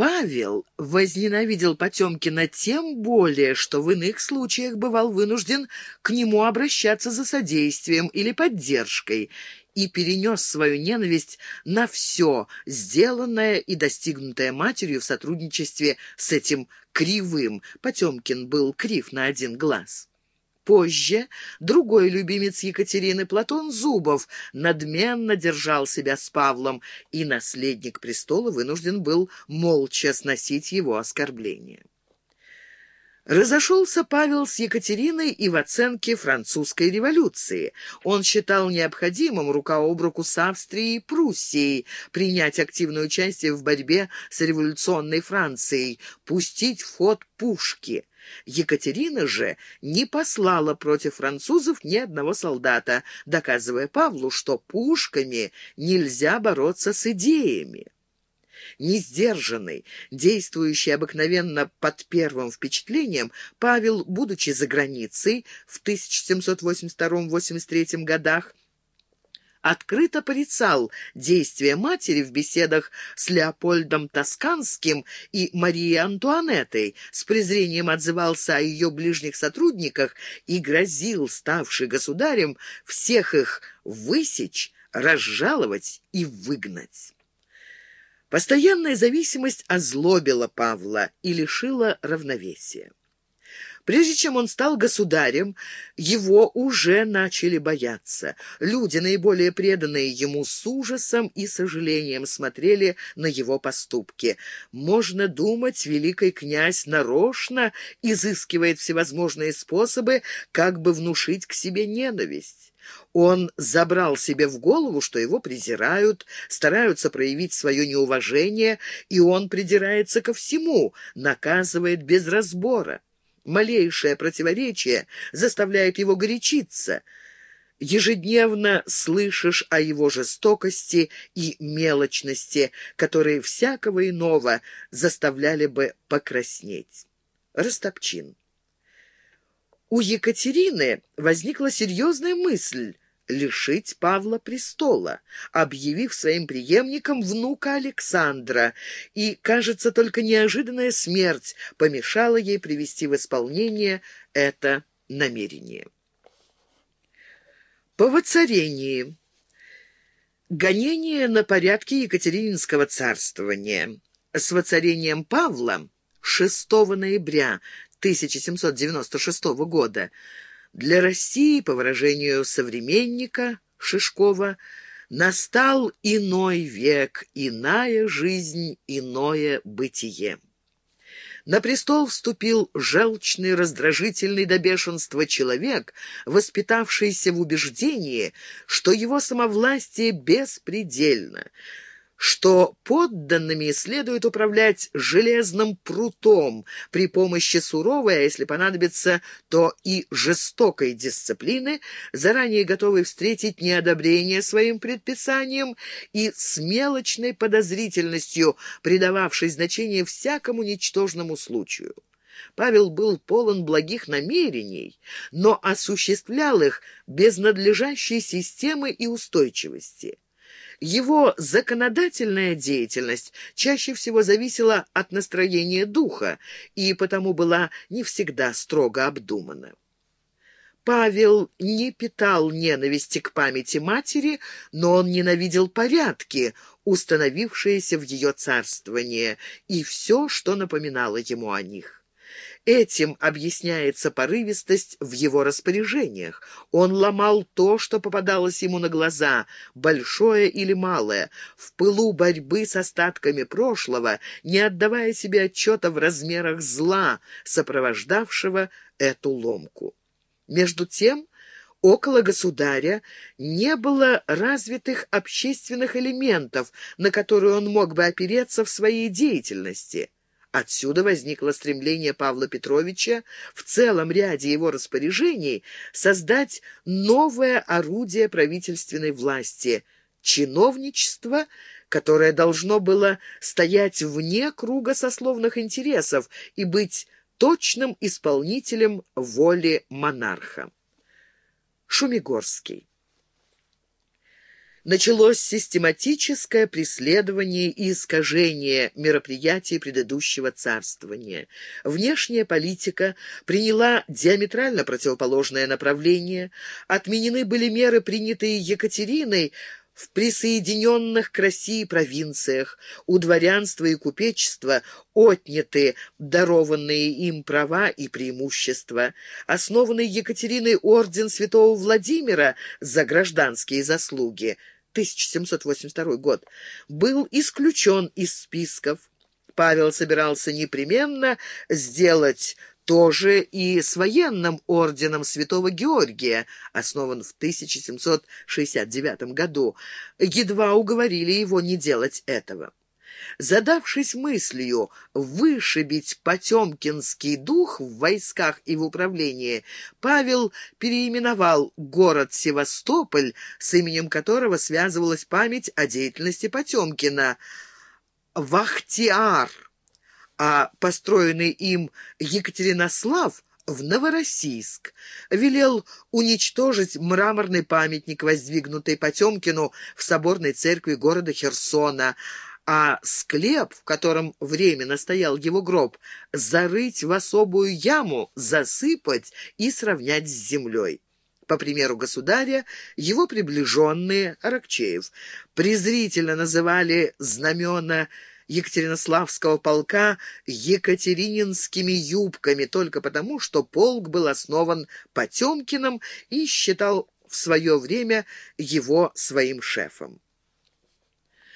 Павел возненавидел Потемкина тем более, что в иных случаях бывал вынужден к нему обращаться за содействием или поддержкой, и перенес свою ненависть на все, сделанное и достигнутое матерью в сотрудничестве с этим кривым. Потемкин был крив на один глаз. Позже другой любимец Екатерины, Платон Зубов, надменно держал себя с Павлом, и наследник престола вынужден был молча сносить его оскорбления. Разошелся Павел с Екатериной и в оценке французской революции. Он считал необходимым рука об руку с Австрией и Пруссией принять активное участие в борьбе с революционной Францией, пустить в ход пушки. Екатерина же не послала против французов ни одного солдата, доказывая Павлу, что пушками нельзя бороться с идеями несдержанный, действующий обыкновенно под первым впечатлением, Павел, будучи за границей в 1782-83 годах, открыто порицал действия матери в беседах с Леопольдом Тосканским и Марией Антуанеттой, с презрением отзывался о ее ближних сотрудниках и грозил, ставший государем, всех их высечь, разжаловать и выгнать. Постоянная зависимость озлобила Павла и лишила равновесия. Прежде чем он стал государем, его уже начали бояться. Люди, наиболее преданные ему, с ужасом и сожалением смотрели на его поступки. Можно думать, великий князь нарочно изыскивает всевозможные способы, как бы внушить к себе ненависть. Он забрал себе в голову, что его презирают, стараются проявить свое неуважение, и он придирается ко всему, наказывает без разбора. Малейшее противоречие заставляет его горячиться. Ежедневно слышишь о его жестокости и мелочности, которые всякого иного заставляли бы покраснеть. Растопчин. У Екатерины возникла серьезная мысль лишить Павла престола, объявив своим преемником внука Александра, и, кажется, только неожиданная смерть помешала ей привести в исполнение это намерение. По воцарении. Гонение на порядки Екатерининского царствования. С воцарением Павла 6 ноября 1796 года, для России, по выражению современника Шишкова, настал иной век, иная жизнь, иное бытие. На престол вступил желчный, раздражительный до бешенства человек, воспитавшийся в убеждении, что его самовластие беспредельно — что подданными следует управлять железным прутом при помощи суровой, а если понадобится, то и жестокой дисциплины, заранее готовый встретить неодобрение своим предписаниям и с мелочной подозрительностью, придававшей значение всякому ничтожному случаю. Павел был полон благих намерений, но осуществлял их без надлежащей системы и устойчивости. Его законодательная деятельность чаще всего зависела от настроения духа и потому была не всегда строго обдумана. Павел не питал ненависти к памяти матери, но он ненавидел порядки, установившиеся в ее царствовании, и все, что напоминало ему о них. Этим объясняется порывистость в его распоряжениях. Он ломал то, что попадалось ему на глаза, большое или малое, в пылу борьбы с остатками прошлого, не отдавая себе отчета в размерах зла, сопровождавшего эту ломку. Между тем, около государя не было развитых общественных элементов, на которые он мог бы опереться в своей деятельности – Отсюда возникло стремление Павла Петровича в целом ряде его распоряжений создать новое орудие правительственной власти – чиновничество, которое должно было стоять вне круга сословных интересов и быть точным исполнителем воли монарха. Шумигорский началось систематическое преследование и искажение мероприятий предыдущего царствования. Внешняя политика приняла диаметрально противоположное направление, отменены были меры, принятые Екатериной, в присоединенных к России провинциях у дворянства и купечества отняты дарованные им права и преимущества. Основанный Екатериной орден святого Владимира за гражданские заслуги 1782 год был исключен из списков. Павел собирался непременно сделать тоже и с военным орденом Святого Георгия, основан в 1769 году, едва уговорили его не делать этого. Задавшись мыслью вышибить потемкинский дух в войсках и в управлении, Павел переименовал город Севастополь, с именем которого связывалась память о деятельности Потемкина, Вахтиар а построенный им Екатеринослав в Новороссийск. Велел уничтожить мраморный памятник, воздвигнутый Потемкину в соборной церкви города Херсона, а склеп, в котором временно стоял его гроб, зарыть в особую яму, засыпать и сравнять с землей. По примеру государя, его приближенные, Аракчеев, презрительно называли знамена Екатеринославского полка екатерининскими юбками только потому, что полк был основан Потемкиным и считал в свое время его своим шефом.